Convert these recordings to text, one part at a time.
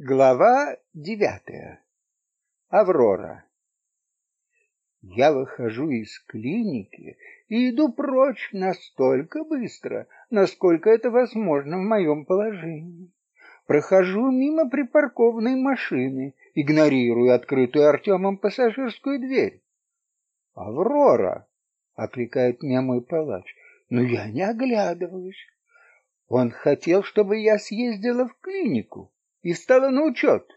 Глава девятая. Аврора. Я выхожу из клиники и иду прочь настолько быстро, насколько это возможно в моем положении. Прохожу мимо припаркованной машины, игнорируя открытую Артемом пассажирскую дверь. «Аврора!» — окликает меня мой палач, но я не оглядываюсь. Он хотел, чтобы я съездила в клинику и встала на учет.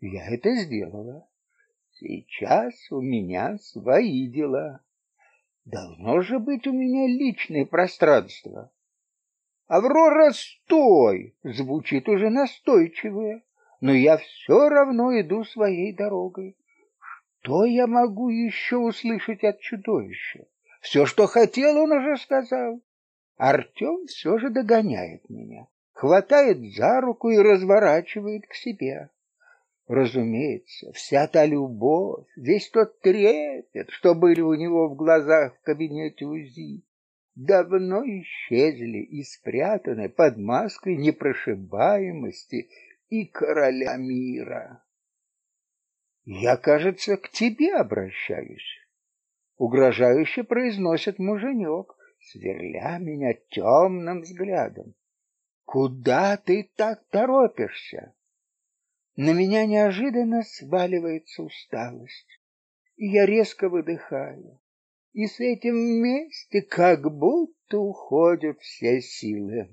Я это сделала. Сейчас у меня свои дела. Должно же быть у меня личное пространство. Аврора, стой! Звучит уже настойчиво, но я все равно иду своей дорогой. Что я могу еще услышать от чудовища? Все, что хотел, он уже сказал. Артем все же догоняет меня хватает за руку и разворачивает к себе. Разумеется, вся та любовь, весь тот трепет, что были у него в глазах в кабинете УЗИ, давно исчезли и спрятаны под маской непрошибаемости и короля мира. Я, кажется, к тебе обращаюсь. Угрожающе произносит муженек, сверля меня темным взглядом. Куда ты так торопишься? На меня неожиданно сваливается усталость, и я резко выдыхаю. И с этим вместе как будто уходят все силы.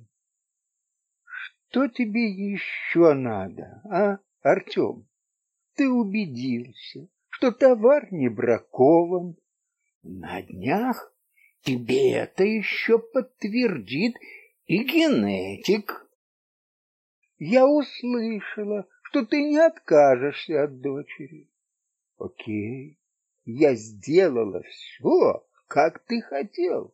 Что тебе еще надо, а, Артем? Ты убедился, что товар не бракован. На днях тебе это еще подтвердит и генетик. Я услышала, что ты не откажешься от дочери. Окей, я сделала все, как ты хотел.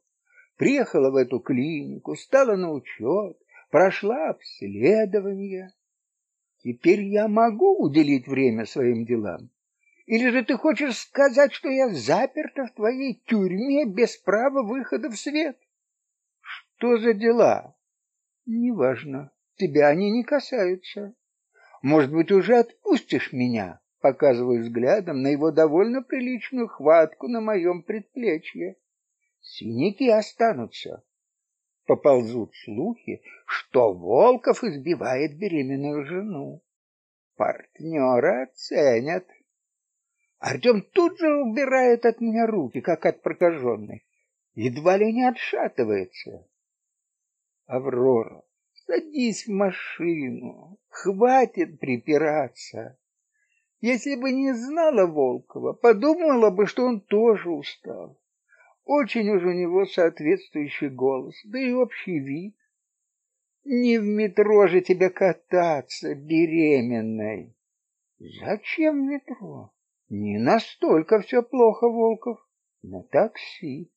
Приехала в эту клинику, стала на учет, прошла обследование. Теперь я могу уделить время своим делам. Или же ты хочешь сказать, что я заперта в твоей тюрьме без права выхода в свет? Что за дела? Неважно. Тебя они не касаются. Может быть, уже отпустишь меня? Показываю взглядом на его довольно приличную хватку на моем предплечье. Синяки останутся. Поползут слухи, что Волков избивает беременную жену. Партнера оценят. Артем тут же убирает от меня руки, как от прокаженной. Едва ли не отшатывается. Аврора, садись в машину, хватит припираться. Если бы не знала Волкова, подумала бы, что он тоже устал. Очень уж у него соответствующий голос, да и общий вид. Не в метро же тебе кататься, беременной. Зачем в метро? Не настолько все плохо, Волков. На такси.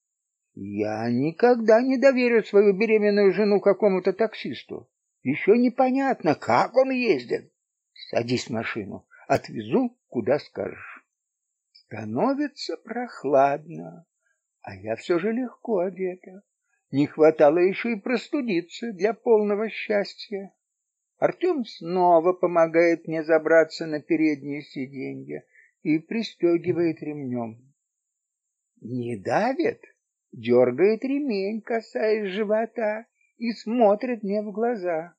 Я никогда не доверю свою беременную жену какому-то таксисту. Еще непонятно, как он ездит. Садись в машину, отвезу, куда скажешь. Становится прохладно, а я все же легко одета. Не хватало еще и простудиться для полного счастья. Артем снова помогает мне забраться на переднее сиденье и пристегивает ремнем. Не давит? Дергает ремень, касаясь живота, и смотрит мне в глаза.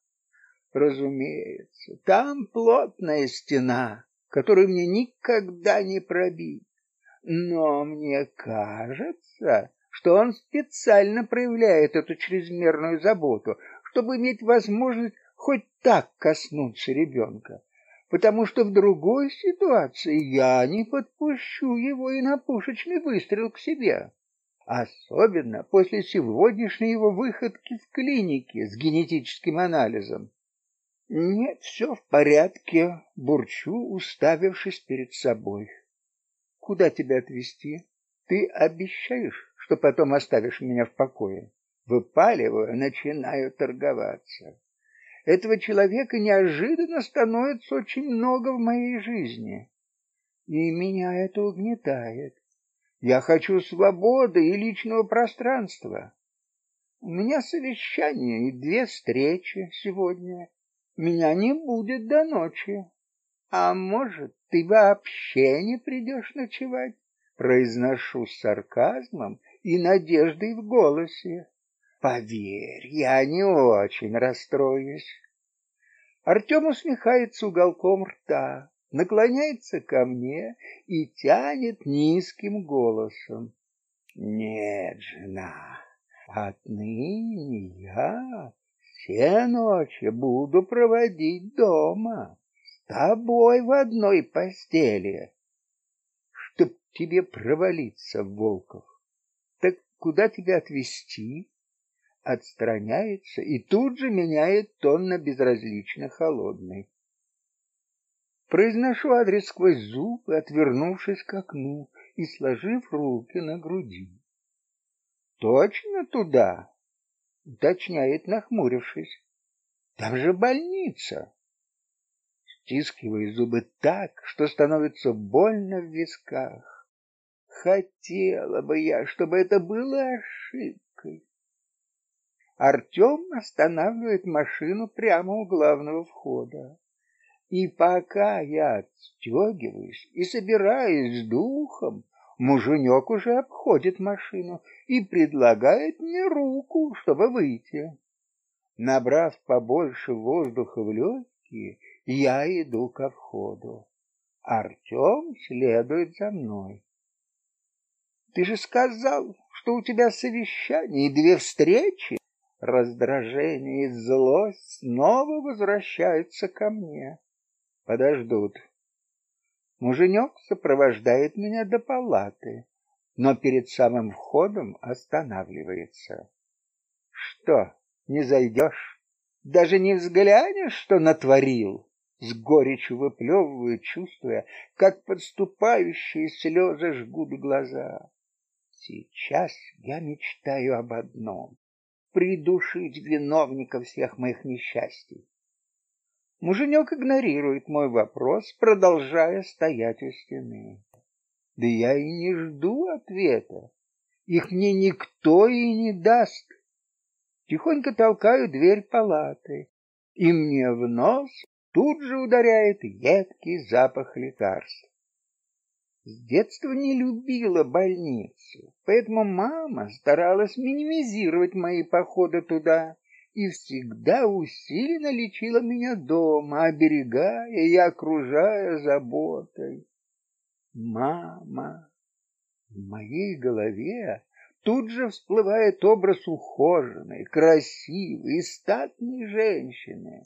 Разумеется, там плотная стена, которую мне никогда не пробить. Но мне кажется, что он специально проявляет эту чрезмерную заботу, чтобы иметь возможность хоть так коснуться ребенка, потому что в другой ситуации я не подпущу его и на пушечный выстрел к себе. Особенно после сегодняшней его выходки в клинике с генетическим анализом. Нет, все в порядке, бурчу, уставившись перед собой. Куда тебя отвезти? Ты обещаешь, что потом оставишь меня в покое? Выпаливаю, начинаю торговаться. Этого человека неожиданно становится очень много в моей жизни, и меня это угнетает. Я хочу свободы и личного пространства. У меня совещание и две встречи сегодня. меня не будет до ночи. А может, ты вообще не придешь ночевать? Произношу с сарказмом и надеждой в голосе. Поверь, я не очень расстроюсь. Артем усмехается уголком рта, наклоняется ко мне и тянет низким голосом. Нет, жена, отныне я все ночи буду проводить дома с тобой в одной постели. Чтоб тебе провалиться, Волков. Так куда тебя отвезти? Отстраняется и тут же меняет тон на безразлично холодный. Произношу адрес сквозь зубы, отвернувшись к окну и сложив руки на груди. Точно туда, уточняет, нахмурившись. Там же больница. Стискиваю зубы так, что становится больно в висках. Хотела бы я, чтобы это было ошибкой. Артем останавливает машину прямо у главного входа. И пока я отстегиваюсь и собираюсь с духом, муженек уже обходит машину и предлагает мне руку, чтобы выйти. Набрав побольше воздуха в легкие, я иду ко входу. Артем следует за мной. Ты же сказал, что у тебя совещание и две встречи. Раздражение и злость снова возвращаются ко мне. Подождут. Муженек сопровождает меня до палаты, но перед самым входом останавливается. Что, не зайдешь? Даже не взглянешь, что натворил? С горечью выплевываю, чувствуя, как подступающие слезы жгут глаза. Сейчас я мечтаю об одном — придушить виновника всех моих несчастий. Муженек игнорирует мой вопрос, продолжая стоять у стены. Да я и не жду ответа. Их мне никто и не даст. Тихонько толкаю дверь палаты, и мне в нос тут же ударяет едкий запах лекарств. С детства не любила больницу, поэтому мама старалась минимизировать мои походы туда и всегда усиленно лечила меня дома, оберегая и окружая заботой. Мама. В моей голове тут же всплывает образ ухоженной, красивой и статной женщины.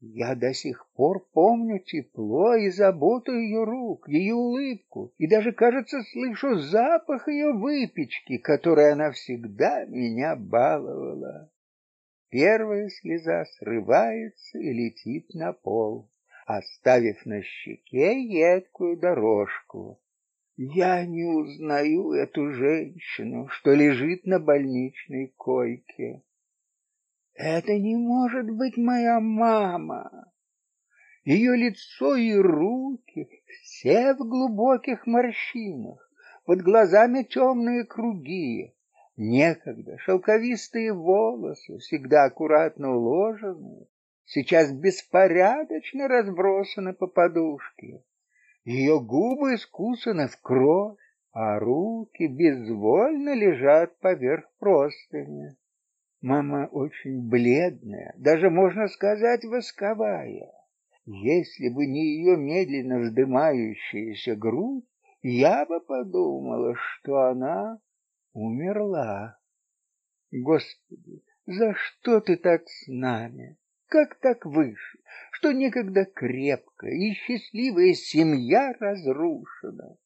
Я до сих пор помню тепло и заботу ее рук, ее улыбку, и даже, кажется, слышу запах ее выпечки, которой она всегда меня баловала. Первая слеза срывается и летит на пол, оставив на щеке едкую дорожку. Я не узнаю эту женщину, что лежит на больничной койке. Это не может быть моя мама. Ее лицо и руки все в глубоких морщинах, под глазами темные круги, Некогда шелковистые волосы, всегда аккуратно уложенные, сейчас беспорядочно разбросаны по подушке. Ее губы искусаны в кровь, а руки безвольно лежат поверх простыни. Мама очень бледная, даже можно сказать восковая. Если бы не ее медленно вздымающаяся грудь, я бы подумала, что она умерла. Господи, за что ты так с нами? Как так вышло, что некогда крепкая и счастливая семья разрушена?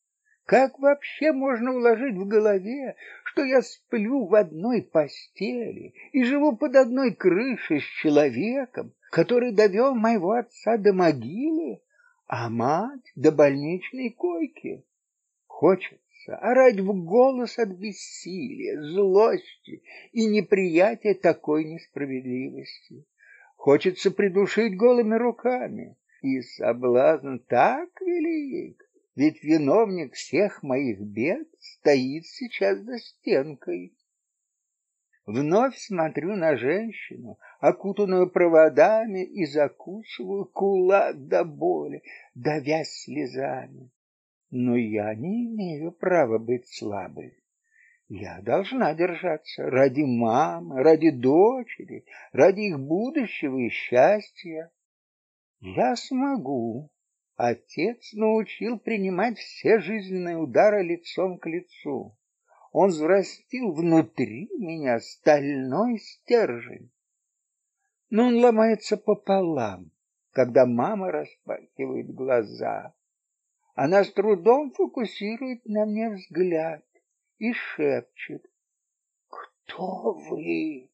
Как вообще можно уложить в голове, что я сплю в одной постели и живу под одной крышей с человеком, который довел моего отца до могилы, а мать до больничной койки? Хочет сердца, орать в голос от бессилия, злости и неприятия такой несправедливости. Хочется придушить голыми руками, и соблазн так велик, ведь виновник всех моих бед стоит сейчас за стенкой. Вновь смотрю на женщину, окутанную проводами, и закусываю кулак до боли, давясь слезами. Но я не имею права быть слабой. Я должна держаться ради мамы, ради дочери, ради их будущего и счастья. Я смогу. Отец научил принимать все жизненные удары лицом к лицу. Он взрастил внутри меня стальной стержень. Но он ломается пополам, когда мама распахивает глаза. Она с трудом фокусирует на мне взгляд и шепчет: "Кто вы?"